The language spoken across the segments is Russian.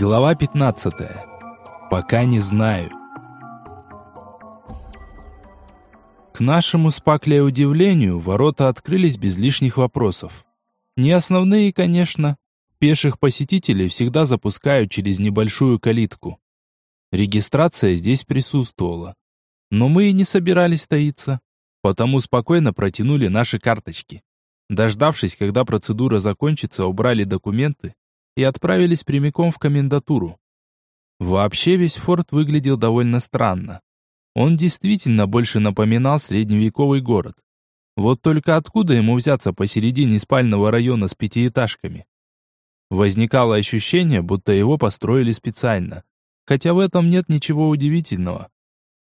Глава 15. Пока не знаю. К нашему с Паклей удивлению, ворота открылись без лишних вопросов. Не основные, конечно. Пеших посетителей всегда запускают через небольшую калитку. Регистрация здесь присутствовала. Но мы и не собирались таиться, потому спокойно протянули наши карточки. Дождавшись, когда процедура закончится, убрали документы и отправились прямиком в комендатуру. Вообще весь форт выглядел довольно странно. Он действительно больше напоминал средневековый город. Вот только откуда ему взяться посередине спального района с пятиэтажками? Возникало ощущение, будто его построили специально. Хотя в этом нет ничего удивительного.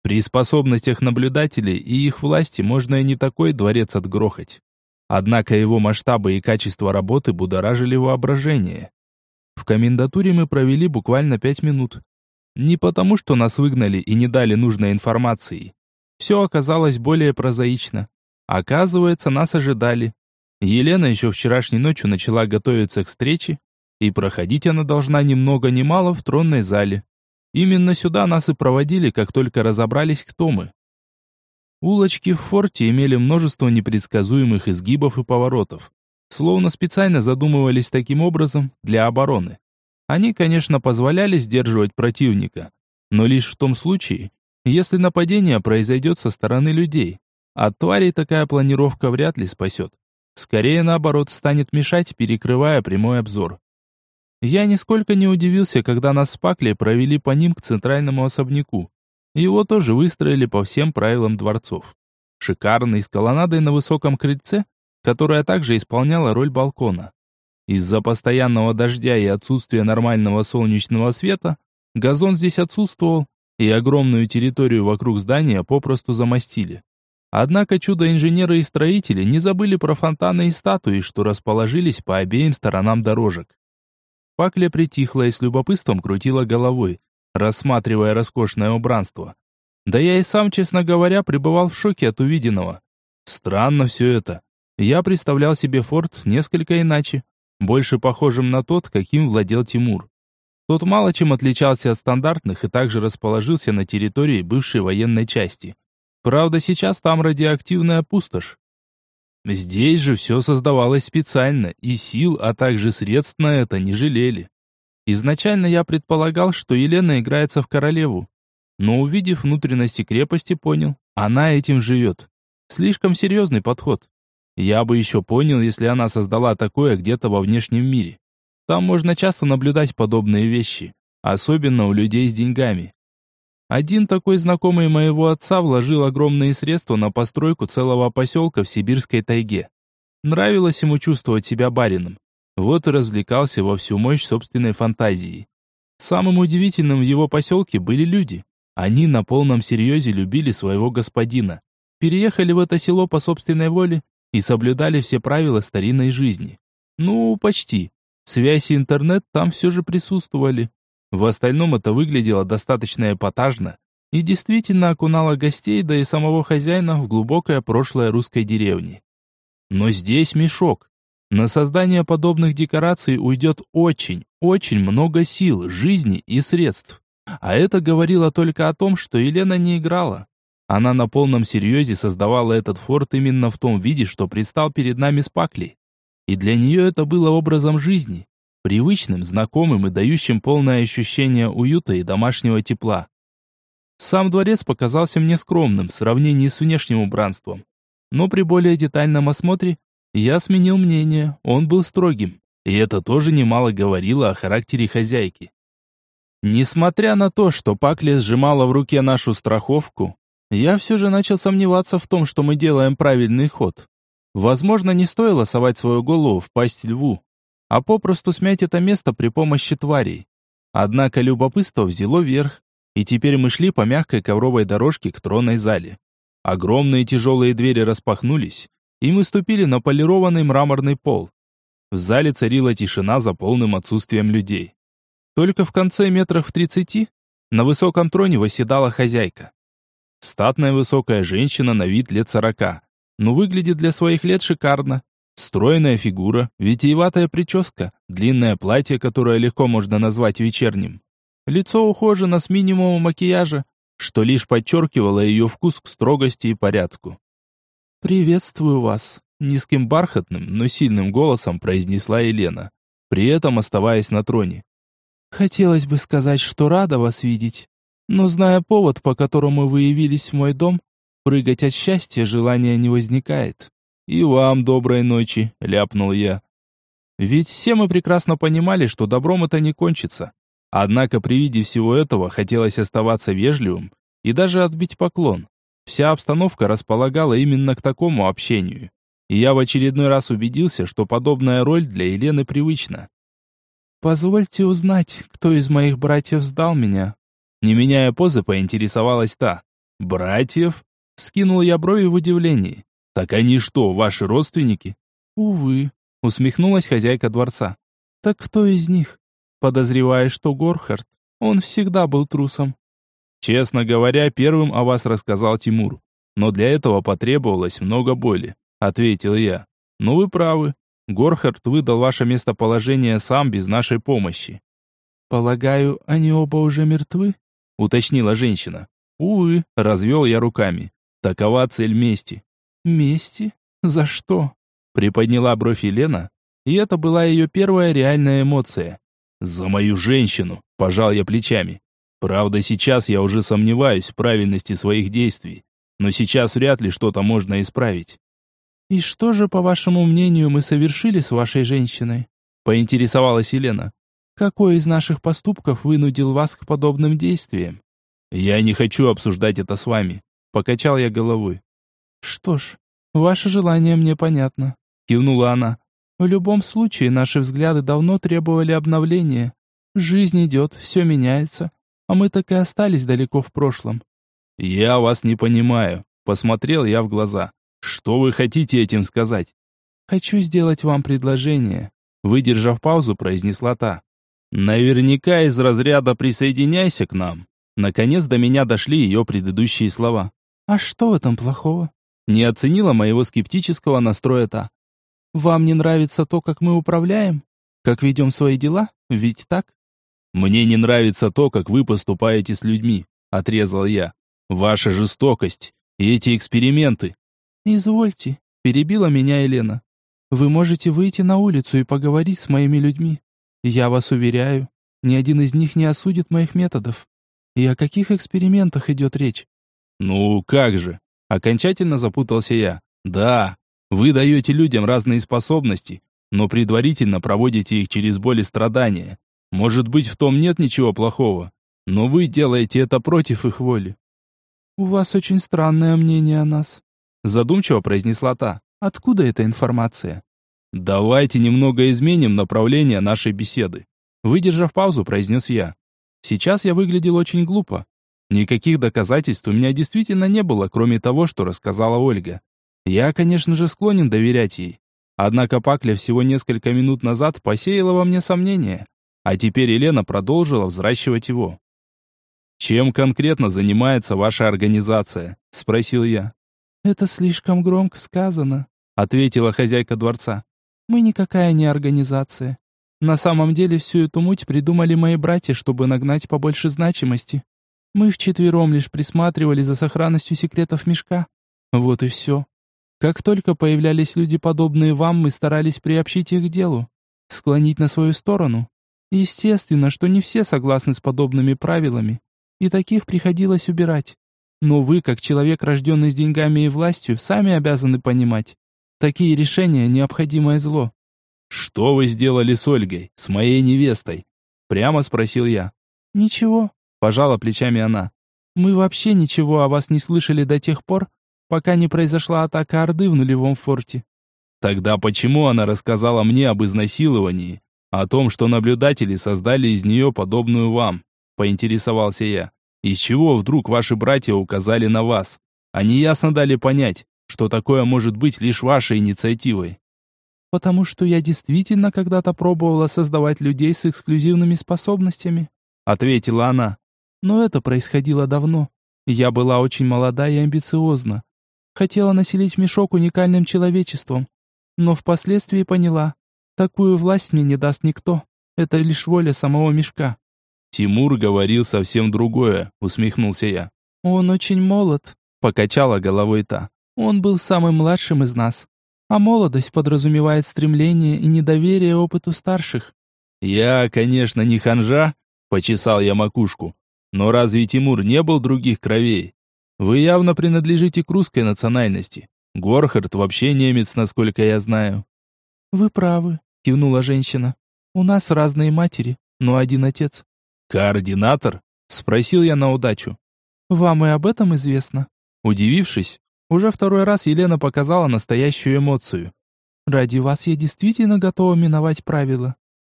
При способностях наблюдателей и их власти можно и не такой дворец отгрохать. Однако его масштабы и качество работы будоражили воображение. В комендатуре мы провели буквально пять минут. Не потому, что нас выгнали и не дали нужной информации. Все оказалось более прозаично. Оказывается, нас ожидали. Елена еще вчерашней ночью начала готовиться к встрече, и проходить она должна ни много ни мало в тронной зале. Именно сюда нас и проводили, как только разобрались, кто мы. Улочки в форте имели множество непредсказуемых изгибов и поворотов словно специально задумывались таким образом для обороны. Они, конечно, позволяли сдерживать противника, но лишь в том случае, если нападение произойдет со стороны людей. От тварей такая планировка вряд ли спасет. Скорее, наоборот, станет мешать, перекрывая прямой обзор. Я нисколько не удивился, когда нас с Пакли провели по ним к центральному особняку. Его тоже выстроили по всем правилам дворцов. Шикарный, с колоннадой на высоком крыльце, которая также исполняла роль балкона. Из-за постоянного дождя и отсутствия нормального солнечного света газон здесь отсутствовал, и огромную территорию вокруг здания попросту замостили. Однако чудо-инженеры и строители не забыли про фонтаны и статуи, что расположились по обеим сторонам дорожек. Пакля притихла и с любопытством крутила головой, рассматривая роскошное убранство. Да я и сам, честно говоря, пребывал в шоке от увиденного. Странно все это. Я представлял себе форт несколько иначе, больше похожим на тот, каким владел Тимур. Тот мало чем отличался от стандартных и также расположился на территории бывшей военной части. Правда, сейчас там радиоактивная пустошь. Здесь же все создавалось специально, и сил, а также средств на это не жалели. Изначально я предполагал, что Елена играется в королеву, но увидев внутренности крепости, понял, она этим живет. Слишком серьезный подход. Я бы еще понял, если она создала такое где-то во внешнем мире. Там можно часто наблюдать подобные вещи, особенно у людей с деньгами. Один такой знакомый моего отца вложил огромные средства на постройку целого поселка в сибирской тайге. Нравилось ему чувствовать себя барином. Вот и развлекался во всю мощь собственной фантазии. Самым удивительным в его поселке были люди. Они на полном серьезе любили своего господина. Переехали в это село по собственной воле и соблюдали все правила старинной жизни. Ну, почти. Связь и интернет там все же присутствовали. В остальном это выглядело достаточно эпатажно и действительно окунало гостей, да и самого хозяина в глубокое прошлое русской деревни. Но здесь мешок. На создание подобных декораций уйдет очень, очень много сил, жизни и средств. А это говорило только о том, что Елена не играла. Она на полном серьезе создавала этот форт именно в том виде, что предстал перед нами с Паклей. И для нее это было образом жизни, привычным, знакомым и дающим полное ощущение уюта и домашнего тепла. Сам дворец показался мне скромным в сравнении с внешним убранством. Но при более детальном осмотре я сменил мнение, он был строгим. И это тоже немало говорило о характере хозяйки. Несмотря на то, что Пакля сжимала в руке нашу страховку, я все же начал сомневаться в том, что мы делаем правильный ход. Возможно, не стоило совать свою голову в пасть льву, а попросту смять это место при помощи тварей. Однако любопытство взяло верх, и теперь мы шли по мягкой ковровой дорожке к тронной зале. Огромные тяжелые двери распахнулись, и мы ступили на полированный мраморный пол. В зале царила тишина за полным отсутствием людей. Только в конце метрах в тридцати на высоком троне восседала хозяйка. Статная высокая женщина на вид лет сорока, но выглядит для своих лет шикарно. Стройная фигура, витиеватая прическа, длинное платье, которое легко можно назвать вечерним. Лицо ухожено с минимумом макияжа, что лишь подчеркивало ее вкус к строгости и порядку. «Приветствую вас», — низким бархатным, но сильным голосом произнесла Елена, при этом оставаясь на троне. «Хотелось бы сказать, что рада вас видеть, но зная повод, по которому вы явились в мой дом, прыгать от счастья желания не возникает». «И вам доброй ночи», — ляпнул я. Ведь все мы прекрасно понимали, что добром это не кончится. Однако при виде всего этого хотелось оставаться вежливым и даже отбить поклон. Вся обстановка располагала именно к такому общению. И я в очередной раз убедился, что подобная роль для Елены привычна. «Позвольте узнать, кто из моих братьев сдал меня?» Не меняя позы, поинтересовалась та. «Братьев?» Скинул я брови в удивлении. «Так они что, ваши родственники?» «Увы», усмехнулась хозяйка дворца. «Так кто из них?» Подозревая, что Горхард, он всегда был трусом. Честно говоря, первым о вас рассказал Тимур. Но для этого потребовалось много боли, ответил я. Но вы правы. Горхард выдал ваше местоположение сам без нашей помощи. Полагаю, они оба уже мертвы? Уточнила женщина. Увы, развел я руками. Такова цель мести. Мести? За что? Приподняла бровь Елена, и это была ее первая реальная эмоция. За мою женщину, пожал я плечами. Правда, сейчас я уже сомневаюсь в правильности своих действий, но сейчас вряд ли что-то можно исправить. «И что же, по вашему мнению, мы совершили с вашей женщиной?» — поинтересовалась Елена. «Какой из наших поступков вынудил вас к подобным действиям?» «Я не хочу обсуждать это с вами», — покачал я головой. «Что ж, ваше желание мне понятно», — кивнула она. «В любом случае, наши взгляды давно требовали обновления. Жизнь идет, все меняется, а мы так и остались далеко в прошлом. Я вас не понимаю, посмотрел я в глаза. Что вы хотите этим сказать? Хочу сделать вам предложение, выдержав паузу, произнесла та. Наверняка из разряда присоединяйся к нам. Наконец до меня дошли ее предыдущие слова. А что в этом плохого? Не оценила моего скептического настроя та. Вам не нравится то, как мы управляем? Как ведем свои дела? Ведь так? «Мне не нравится то, как вы поступаете с людьми», — отрезал я. «Ваша жестокость и эти эксперименты». «Извольте», — перебила меня Елена. «Вы можете выйти на улицу и поговорить с моими людьми. Я вас уверяю, ни один из них не осудит моих методов. И о каких экспериментах идет речь?» «Ну, как же?» — окончательно запутался я. «Да, вы даете людям разные способности, но предварительно проводите их через боль и страдания. Может быть, в том нет ничего плохого, но вы делаете это против их воли. У вас очень странное мнение о нас, задумчиво произнесла та. Откуда эта информация? Давайте немного изменим направление нашей беседы. Выдержав паузу, произнес я. Сейчас я выглядел очень глупо. Никаких доказательств у меня действительно не было, кроме того, что рассказала Ольга. Я, конечно же, склонен доверять ей. Однако Пакля всего несколько минут назад посеяла во мне сомнения. А теперь Елена продолжила взращивать его. «Чем конкретно занимается ваша организация?» – спросил я. «Это слишком громко сказано», – ответила хозяйка дворца. «Мы никакая не организация. На самом деле всю эту муть придумали мои братья, чтобы нагнать побольше значимости. Мы вчетвером лишь присматривали за сохранностью секретов мешка. Вот и все. Как только появлялись люди, подобные вам, мы старались приобщить их к делу, склонить на свою сторону. Естественно, что не все согласны с подобными правилами, и таких приходилось убирать. Но вы, как человек, рожденный с деньгами и властью, сами обязаны понимать. Такие решения – необходимое зло. «Что вы сделали с Ольгой, с моей невестой?» Прямо спросил я. «Ничего», – пожала плечами она. «Мы вообще ничего о вас не слышали до тех пор, пока не произошла атака Орды в нулевом форте». «Тогда почему она рассказала мне об изнасиловании, о том, что наблюдатели создали из нее подобную вам, поинтересовался я. Из чего вдруг ваши братья указали на вас? Они ясно дали понять, что такое может быть лишь вашей инициативой. Потому что я действительно когда-то пробовала создавать людей с эксклюзивными способностями, ответила она. Но это происходило давно. Я была очень молода и амбициозна. Хотела населить мешок уникальным человечеством. но впоследствии поняла. Такую власть мне не даст никто. Это лишь воля самого мешка. Тимур говорил совсем другое, усмехнулся я. Он очень молод, покачала головой та. Он был самым младшим из нас. А молодость подразумевает стремление и недоверие опыту старших. Я, конечно, не ханжа, почесал я макушку. Но разве Тимур не был других кровей? Вы явно принадлежите к русской национальности. Горхард вообще немец, насколько я знаю. Вы правы, кивнула женщина. У нас разные матери, но один отец. Координатор? спросил я на удачу. Вам и об этом известно. Удивившись, уже второй раз Елена показала настоящую эмоцию. Ради вас я действительно готова миновать правила.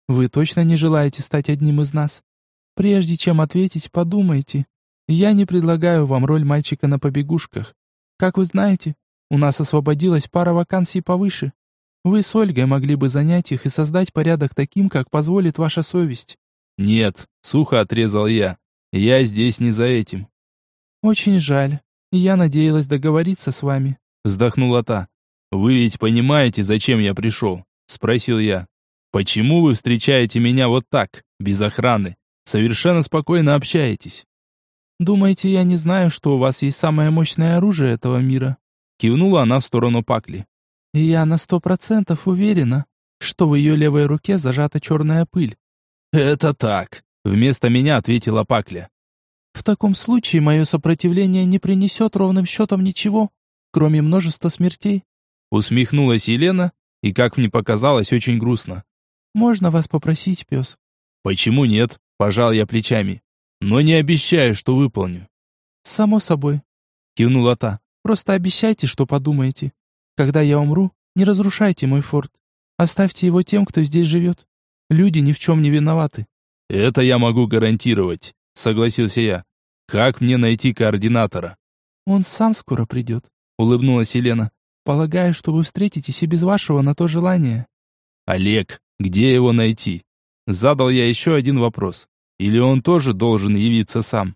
Вы точно не желаете стать одним из нас? Прежде чем ответить, подумайте. Я не предлагаю вам роль мальчика на побегушках. Как вы знаете, у нас освободилась пара вакансий повыше. Вы с Ольгой могли бы занять их и создать порядок таким, как позволит ваша совесть. Нет, сухо отрезал я. Я здесь не за этим. Очень жаль. Я надеялась договориться с вами, вздохнула та. Вы ведь понимаете, зачем я пришел? спросил я. Почему вы встречаете меня вот так, без охраны? Совершенно спокойно общаетесь. Думаете, я не знаю, что у вас есть самое мощное оружие этого мира? Кивнула она в сторону Пакли. Я на сто процентов уверена, что в ее левой руке зажата черная пыль. Это так, вместо меня ответила Пакля. В таком случае мое сопротивление не принесет ровным счетом ничего, кроме множества смертей. Усмехнулась Елена, и, как мне показалось, очень грустно. «Можно вас попросить, пес?» «Почему нет?» – пожал я плечами. «Но не обещаю, что выполню». «Само собой», – кивнула та. «Просто обещайте, что подумаете. Когда я умру, не разрушайте мой форт. Оставьте его тем, кто здесь живет. Люди ни в чем не виноваты». «Это я могу гарантировать», – согласился я. Как мне найти координатора? Он сам скоро придет, улыбнулась Елена. Полагаю, что вы встретитесь и без вашего на то желания. Олег, где его найти? Задал я еще один вопрос. Или он тоже должен явиться сам?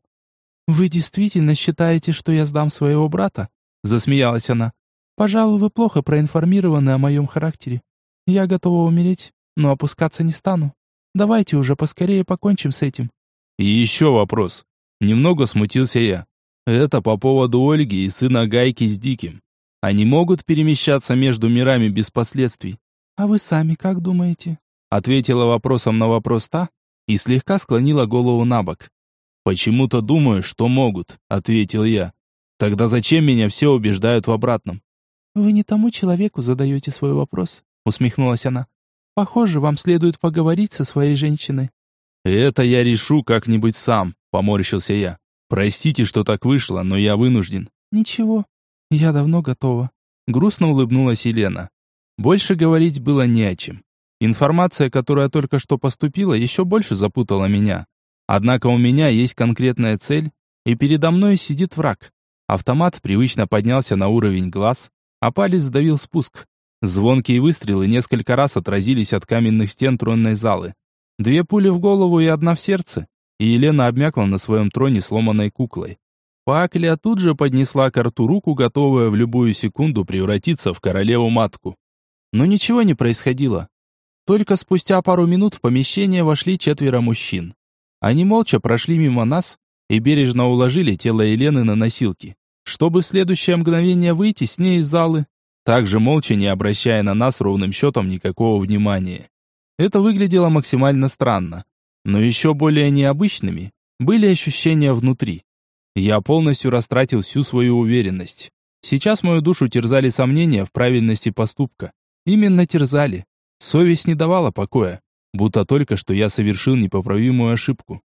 Вы действительно считаете, что я сдам своего брата? Засмеялась она. Пожалуй, вы плохо проинформированы о моем характере. Я готова умереть, но опускаться не стану. Давайте уже поскорее покончим с этим. И еще вопрос. Немного смутился я. Это по поводу Ольги и сына Гайки с Диким. Они могут перемещаться между мирами без последствий. А вы сами как думаете? Ответила вопросом на вопрос та и слегка склонила голову на бок. Почему-то думаю, что могут, ответил я. Тогда зачем меня все убеждают в обратном? Вы не тому человеку задаете свой вопрос, усмехнулась она. Похоже, вам следует поговорить со своей женщиной. Это я решу как-нибудь сам, Поморщился я. Простите, что так вышло, но я вынужден. Ничего, я давно готова. Грустно улыбнулась Елена. Больше говорить было не о чем. Информация, которая только что поступила, еще больше запутала меня. Однако у меня есть конкретная цель, и передо мной сидит враг. Автомат привычно поднялся на уровень глаз, а палец сдавил спуск. Звонкие выстрелы несколько раз отразились от каменных стен тронной залы. Две пули в голову и одна в сердце и Елена обмякла на своем троне сломанной куклой. Пакля тут же поднесла к рту руку, готовая в любую секунду превратиться в королеву-матку. Но ничего не происходило. Только спустя пару минут в помещение вошли четверо мужчин. Они молча прошли мимо нас и бережно уложили тело Елены на носилки, чтобы в следующее мгновение выйти с ней из залы, также молча не обращая на нас ровным счетом никакого внимания. Это выглядело максимально странно. Но еще более необычными были ощущения внутри. Я полностью растратил всю свою уверенность. Сейчас мою душу терзали сомнения в правильности поступка. Именно терзали. Совесть не давала покоя, будто только что я совершил непоправимую ошибку.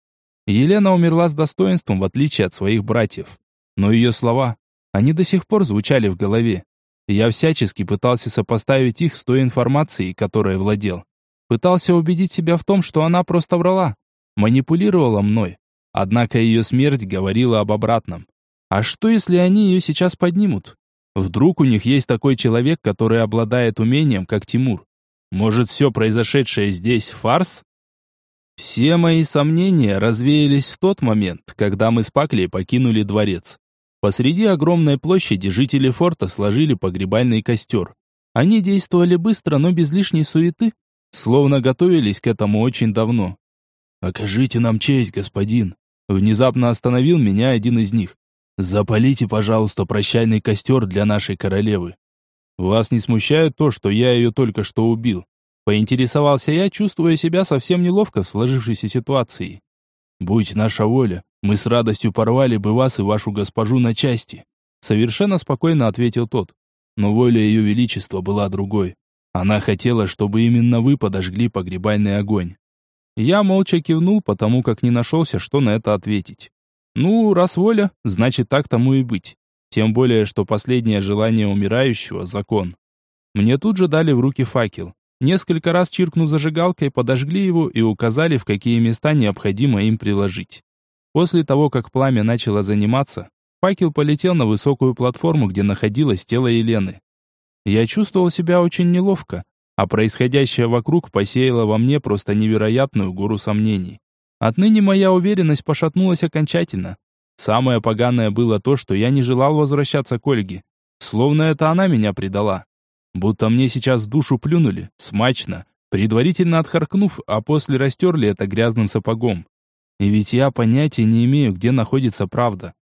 Елена умерла с достоинством, в отличие от своих братьев. Но ее слова, они до сих пор звучали в голове. Я всячески пытался сопоставить их с той информацией, которой владел. Пытался убедить себя в том, что она просто врала, манипулировала мной. Однако ее смерть говорила об обратном. А что, если они ее сейчас поднимут? Вдруг у них есть такой человек, который обладает умением, как Тимур? Может, все произошедшее здесь фарс? Все мои сомнения развеялись в тот момент, когда мы с Паклей покинули дворец. Посреди огромной площади жители форта сложили погребальный костер. Они действовали быстро, но без лишней суеты, словно готовились к этому очень давно. «Окажите нам честь, господин!» Внезапно остановил меня один из них. «Запалите, пожалуйста, прощальный костер для нашей королевы». «Вас не смущает то, что я ее только что убил?» Поинтересовался я, чувствуя себя совсем неловко в сложившейся ситуации. «Будь наша воля, мы с радостью порвали бы вас и вашу госпожу на части», совершенно спокойно ответил тот. Но воля ее величества была другой. Она хотела, чтобы именно вы подожгли погребальный огонь. Я молча кивнул, потому как не нашелся, что на это ответить. Ну, раз воля, значит так тому и быть. Тем более, что последнее желание умирающего – закон. Мне тут же дали в руки факел. Несколько раз чиркнув зажигалкой, подожгли его и указали, в какие места необходимо им приложить. После того, как пламя начало заниматься, факел полетел на высокую платформу, где находилось тело Елены. Я чувствовал себя очень неловко, а происходящее вокруг посеяло во мне просто невероятную гору сомнений. Отныне моя уверенность пошатнулась окончательно. Самое поганое было то, что я не желал возвращаться к Ольге. Словно это она меня предала. Будто мне сейчас душу плюнули, смачно, предварительно отхаркнув, а после растерли это грязным сапогом. И ведь я понятия не имею, где находится правда.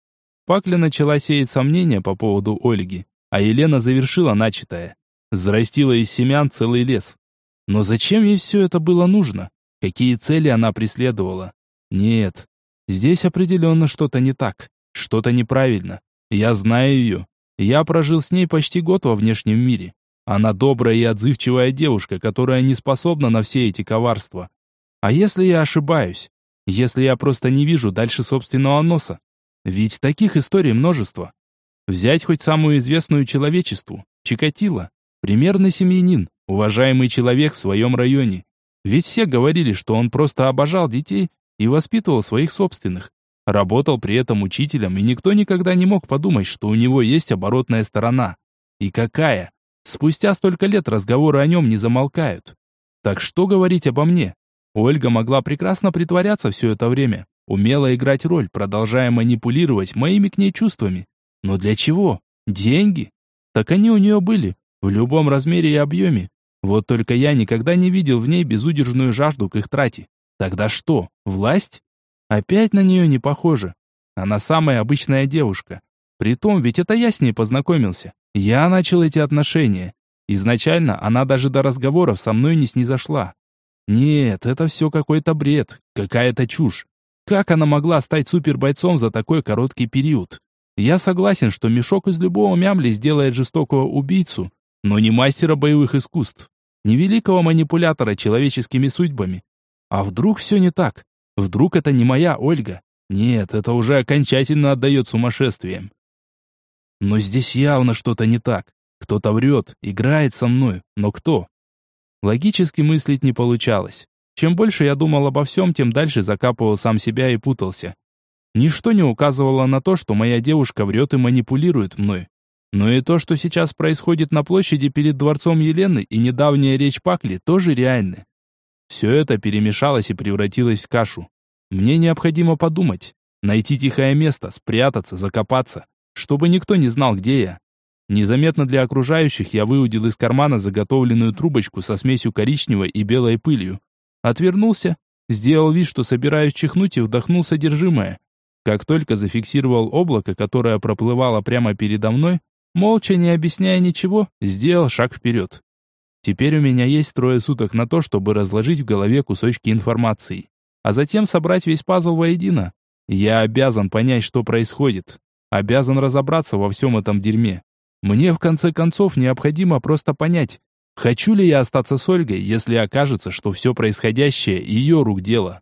Пакля начала сеять сомнения по поводу Ольги, а Елена завершила начатое. Взрастила из семян целый лес. Но зачем ей все это было нужно? Какие цели она преследовала? Нет, здесь определенно что-то не так, что-то неправильно. Я знаю ее. Я прожил с ней почти год во внешнем мире. Она добрая и отзывчивая девушка, которая не способна на все эти коварства. А если я ошибаюсь? Если я просто не вижу дальше собственного носа? Ведь таких историй множество. Взять хоть самую известную человечеству, Чикатило. Примерный семьянин, уважаемый человек в своем районе. Ведь все говорили, что он просто обожал детей и воспитывал своих собственных. Работал при этом учителем, и никто никогда не мог подумать, что у него есть оборотная сторона. И какая? Спустя столько лет разговоры о нем не замолкают. Так что говорить обо мне? Ольга могла прекрасно притворяться все это время, умела играть роль, продолжая манипулировать моими к ней чувствами. Но для чего? Деньги? Так они у нее были, в любом размере и объеме. Вот только я никогда не видел в ней безудержную жажду к их трате. Тогда что, власть? Опять на нее не похоже. Она самая обычная девушка. Притом, ведь это я с ней познакомился. Я начал эти отношения. Изначально она даже до разговоров со мной не снизошла. Нет, это все какой-то бред, какая-то чушь. Как она могла стать супербойцом за такой короткий период? Я согласен, что мешок из любого мямли сделает жестокого убийцу, но не мастера боевых искусств, не великого манипулятора человеческими судьбами. А вдруг все не так? Вдруг это не моя Ольга? Нет, это уже окончательно отдает сумасшествием. Но здесь явно что-то не так. Кто-то врет, играет со мной, но кто? Логически мыслить не получалось. Чем больше я думал обо всем, тем дальше закапывал сам себя и путался. Ничто не указывало на то, что моя девушка врет и манипулирует мной. Но и то, что сейчас происходит на площади перед дворцом Елены и недавняя речь Пакли, тоже реальны. Все это перемешалось и превратилось в кашу. Мне необходимо подумать, найти тихое место, спрятаться, закопаться чтобы никто не знал, где я. Незаметно для окружающих я выудил из кармана заготовленную трубочку со смесью коричневой и белой пылью. Отвернулся, сделал вид, что собираюсь чихнуть и вдохнул содержимое. Как только зафиксировал облако, которое проплывало прямо передо мной, молча, не объясняя ничего, сделал шаг вперед. Теперь у меня есть трое суток на то, чтобы разложить в голове кусочки информации, а затем собрать весь пазл воедино. Я обязан понять, что происходит. Обязан разобраться во всем этом дерьме. Мне, в конце концов, необходимо просто понять, хочу ли я остаться с Ольгой, если окажется, что все происходящее ее рук дело.